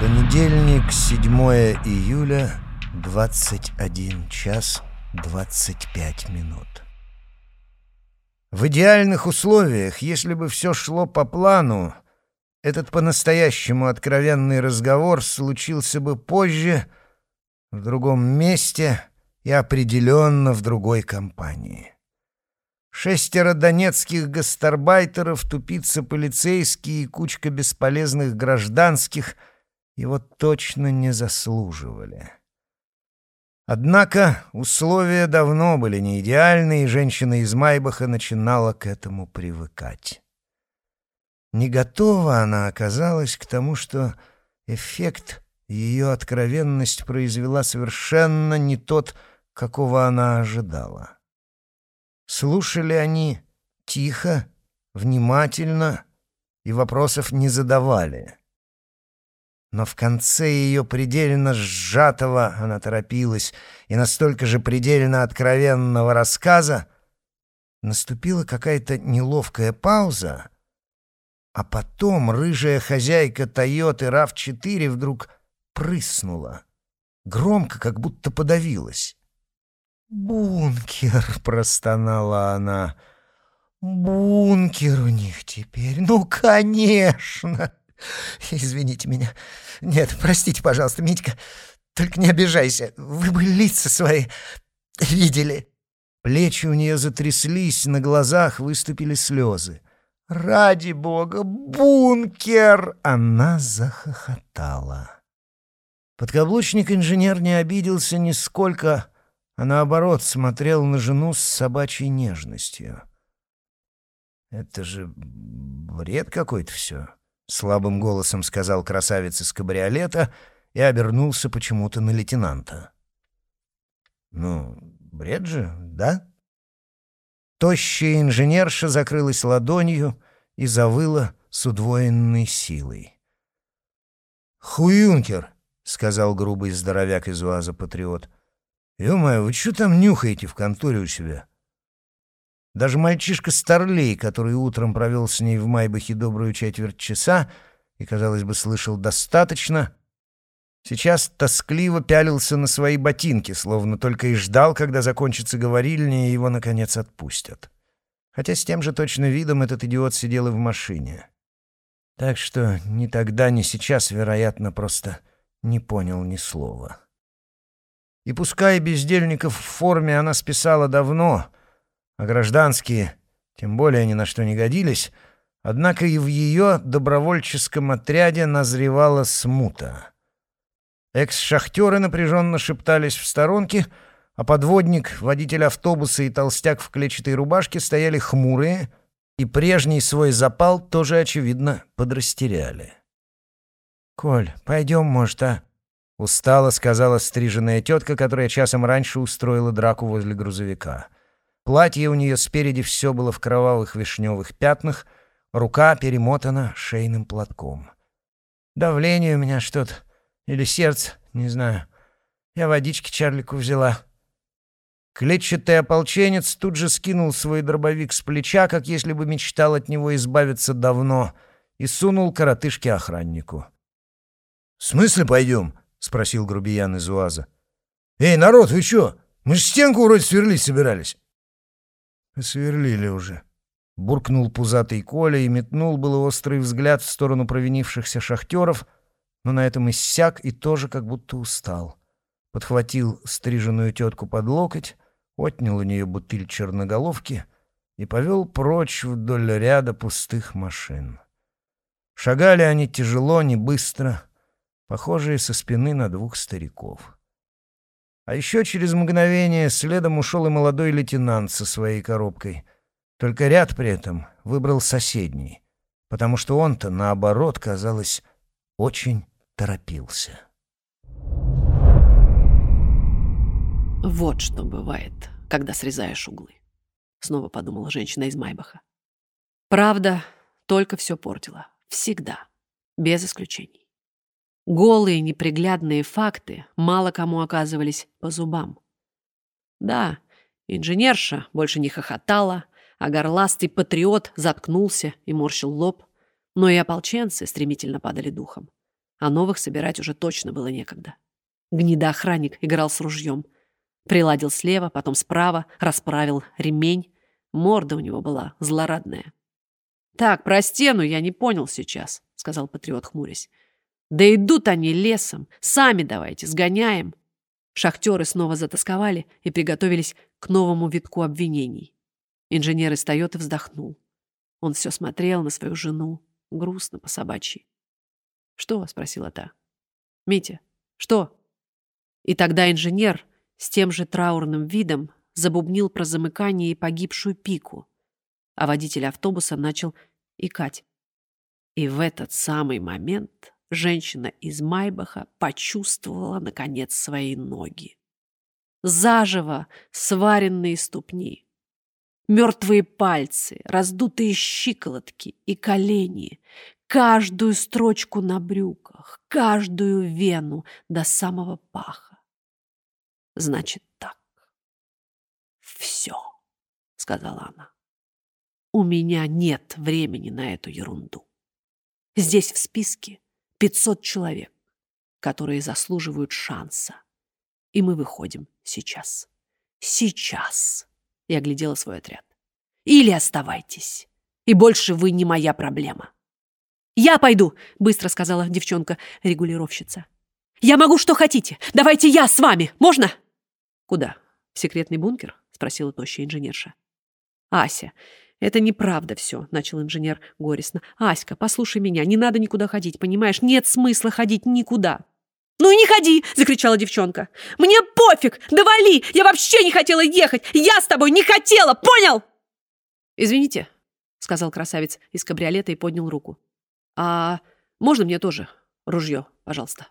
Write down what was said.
Понедельник, 7 июля, 21 час 25 минут. В идеальных условиях, если бы все шло по плану, этот по-настоящему откровенный разговор случился бы позже, в другом месте и определенно в другой компании. Шестеро донецких гастарбайтеров, тупица полицейские и кучка бесполезных гражданских его точно не заслуживали. Однако условия давно были не идеальны, и женщина из Майбаха начинала к этому привыкать. Не готова она оказалась к тому, что эффект ее откровенность произвела совершенно не тот, какого она ожидала. Слушали они тихо, внимательно и вопросов не задавали. Но в конце ее предельно сжатого она торопилась и настолько же предельно откровенного рассказа наступила какая-то неловкая пауза, а потом рыжая хозяйка Тойоты RAV4 вдруг прыснула, громко, как будто подавилась. «Бункер!» — простонала она. «Бункер у них теперь! Ну, конечно!» «Извините меня. Нет, простите, пожалуйста, Митька. Только не обижайся. Вы бы лица свои видели». Плечи у нее затряслись, на глазах выступили слезы. «Ради бога, бункер!» Она захохотала. Подкаблучник-инженер не обиделся нисколько, а наоборот смотрел на жену с собачьей нежностью. «Это же бред какой-то все», — слабым голосом сказал красавец из кабриолета и обернулся почему-то на лейтенанта. «Ну, бред же, да?» Тощая инженерша закрылась ладонью и завыла с удвоенной силой. «Хуюнкер», — сказал грубый здоровяк из УАЗа-патриот, — «Ё-моё, вы что там нюхаете в конторе у себя?» Даже мальчишка Старлей, который утром провел с ней в Майбахе добрую четверть часа и, казалось бы, слышал достаточно, сейчас тоскливо пялился на свои ботинки, словно только и ждал, когда закончится говорильня и его, наконец, отпустят. Хотя с тем же точно видом этот идиот сидел и в машине. Так что ни тогда, ни сейчас, вероятно, просто не понял ни слова. И пускай бездельников в форме она списала давно, а гражданские тем более ни на что не годились, однако и в ее добровольческом отряде назревала смута. Экс-шахтеры напряженно шептались в сторонке, а подводник, водитель автобуса и толстяк в клетчатой рубашке стояли хмурые, и прежний свой запал тоже, очевидно, подрастеряли. «Коль, пойдем, может, а?» Устало сказала стриженная тетка, которая часом раньше устроила драку возле грузовика. Платье у нее спереди все было в кровавых вишневых пятнах, рука перемотана шейным платком. «Давление у меня что-то. Или сердце, не знаю. Я водички Чарлику взяла». Клетчатый ополченец тут же скинул свой дробовик с плеча, как если бы мечтал от него избавиться давно, и сунул коротышке охраннику. «В смысле пойдем?» — спросил грубиян из УАЗа. «Эй, народ, вы чё? Мы ж стенку вроде сверлить собирались». «Сверлили уже», — буркнул пузатый Коля и метнул было острый взгляд в сторону провинившихся шахтеров, но на этом иссяк и тоже как будто устал. Подхватил стриженную тетку под локоть, отнял у нее бутыль черноголовки и повел прочь вдоль ряда пустых машин. Шагали они тяжело, не быстро — похожие со спины на двух стариков. А еще через мгновение следом ушел и молодой лейтенант со своей коробкой. Только ряд при этом выбрал соседний, потому что он-то, наоборот, казалось, очень торопился. «Вот что бывает, когда срезаешь углы», — снова подумала женщина из Майбаха. «Правда, только все портила. Всегда. Без исключений. Голые неприглядные факты мало кому оказывались по зубам. Да, инженерша больше не хохотала, а горластый патриот заткнулся и морщил лоб, но и ополченцы стремительно падали духом. А новых собирать уже точно было некогда. Гнидоохранник играл с ружьем. Приладил слева, потом справа, расправил ремень. Морда у него была злорадная. «Так, про стену я не понял сейчас», — сказал патриот, хмурясь. «Да идут они лесом. Сами давайте, сгоняем». Шахтеры снова затасковали и приготовились к новому витку обвинений. Инженер из Тойоты вздохнул. Он все смотрел на свою жену, грустно по собачьи. «Что?» — спросила та. «Митя, что?» И тогда инженер с тем же траурным видом забубнил про замыкание и погибшую пику, а водитель автобуса начал икать. И в этот самый момент женщина из Майбаха почувствовала, наконец, свои ноги. Заживо сваренные ступни, мертвые пальцы, раздутые щиколотки и колени, каждую строчку на брюках, каждую вену до самого паха. Значит так. «Все», — сказала она. «У меня нет времени на эту ерунду. Здесь в списке 500 человек, которые заслуживают шанса. И мы выходим сейчас. Сейчас!» Я оглядела свой отряд. «Или оставайтесь, и больше вы не моя проблема». «Я пойду», — быстро сказала девчонка-регулировщица. «Я могу что хотите. Давайте я с вами. Можно?» «Куда? В секретный бункер?» — спросила тощая инженерша. «Ася, это неправда все», — начал инженер горестно. «Аська, послушай меня, не надо никуда ходить, понимаешь? Нет смысла ходить никуда». «Ну и не ходи!» — закричала девчонка. «Мне пофиг! Да вали! Я вообще не хотела ехать! Я с тобой не хотела! Понял?» «Извините», — сказал красавец из кабриолета и поднял руку. «А можно мне тоже ружье, пожалуйста?»